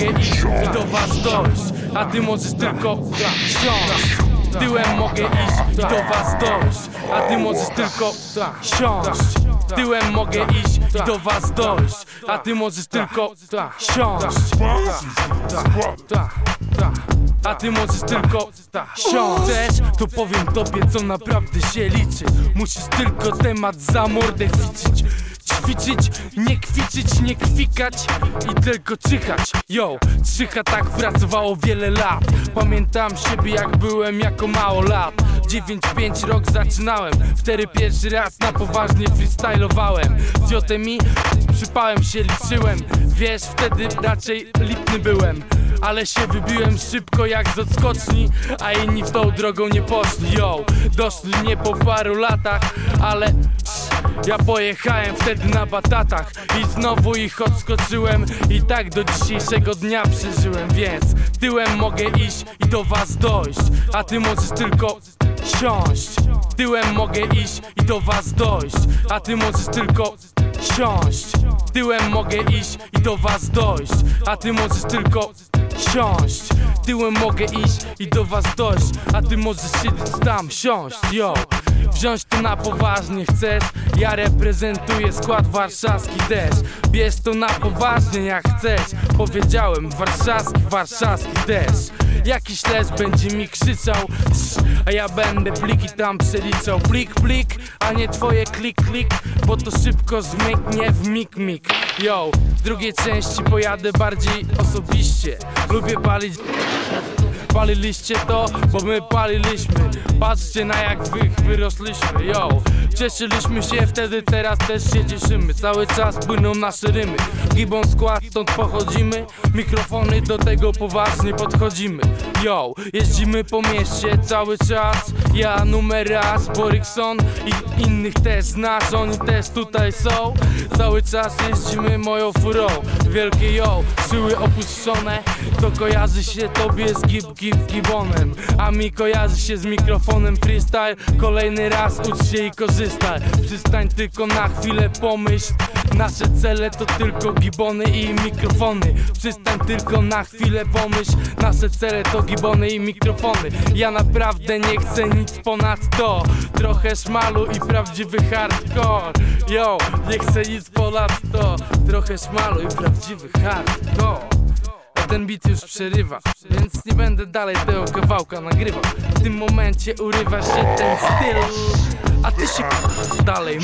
mogę iść i do was dojść A ty możesz tylko siąść Tyłem mogę iść i do was dojść A ty możesz tylko siąść Tyłem mogę iść i do was dojść A ty możesz tylko siąść a ty możesz tylko siąść to powiem tobie co naprawdę się liczy. Musisz tylko temat za mordę chwycić Ćwiczyć, nie kwiczyć, nie kwikać i tylko czyhać. Yo, czyha tak pracowało wiele lat. Pamiętam siebie jak byłem jako mało lat. 9-5 rok zaczynałem. Wtedy pierwszy raz na poważnie freestylowałem. Z z przypałem się liczyłem. Wiesz, wtedy raczej lipny byłem. Ale się wybiłem szybko jak z odskoczni A inni w tą drogą nie poszli, yo Doszli nie po paru latach, ale ja pojechałem wtedy na batatach I znowu ich odskoczyłem. I tak do dzisiejszego dnia przeżyłem Więc tyłem mogę iść i do was dojść. A ty możesz tylko siąść. Tyłem mogę iść i do was dojść. A ty możesz tylko siąść. Tyłem mogę iść i do was dojść. A ty możesz tylko siąść. Tyłem mogę iść i do was dojść. A ty możesz siedzieć tam, siąść, yo Wziąć to na poważnie chcesz? Ja reprezentuję skład warszawski też. Bierz to na poważnie jak chcesz. Powiedziałem warszawski, warszawski też. Jakiś les będzie mi krzyczał A ja będę pliki tam przeliczał. Plik, plik, a nie twoje klik, klik Bo to szybko zmyknie w mik, mik. Yo, w drugiej części pojadę bardziej osobiście. Lubię palić Paliliście to, bo my paliliśmy. Patrzcie na jak wy wyrosliśmy, yo Cieszyliśmy się wtedy, teraz też się cieszymy. Cały czas płyną nasze rymy. Gibon skład, stąd pochodzimy. Mikrofony do tego poważnie podchodzimy. Yo, jeździmy po mieście cały czas. Ja numer raz, Borykson i innych też znasz. Oni też tutaj są. Cały czas jeździmy moją furą. Wielkie yo, siły opuszczone. To kojarzy się tobie z gib, gib, gibonem. A mi kojarzy się z mikrofonem. Freestyle Kolejny raz ucz się i korzystaj Przystań tylko na chwilę, pomyśl. Nasze cele to tylko gibony i mikrofony. Przystań tylko na chwilę, pomyśl. Nasze cele to gibony i mikrofony. Ja naprawdę nie chcę nic ponad to. Trochę szmalu i prawdziwy hardcore. Yo, nie chcę nic ponad to. Trochę szmalu i prawdziwy hardcore. Ten beat już przerywa Więc nie będę dalej tego kawałka nagrywał. W tym momencie urywa się ten styl A ty się dalej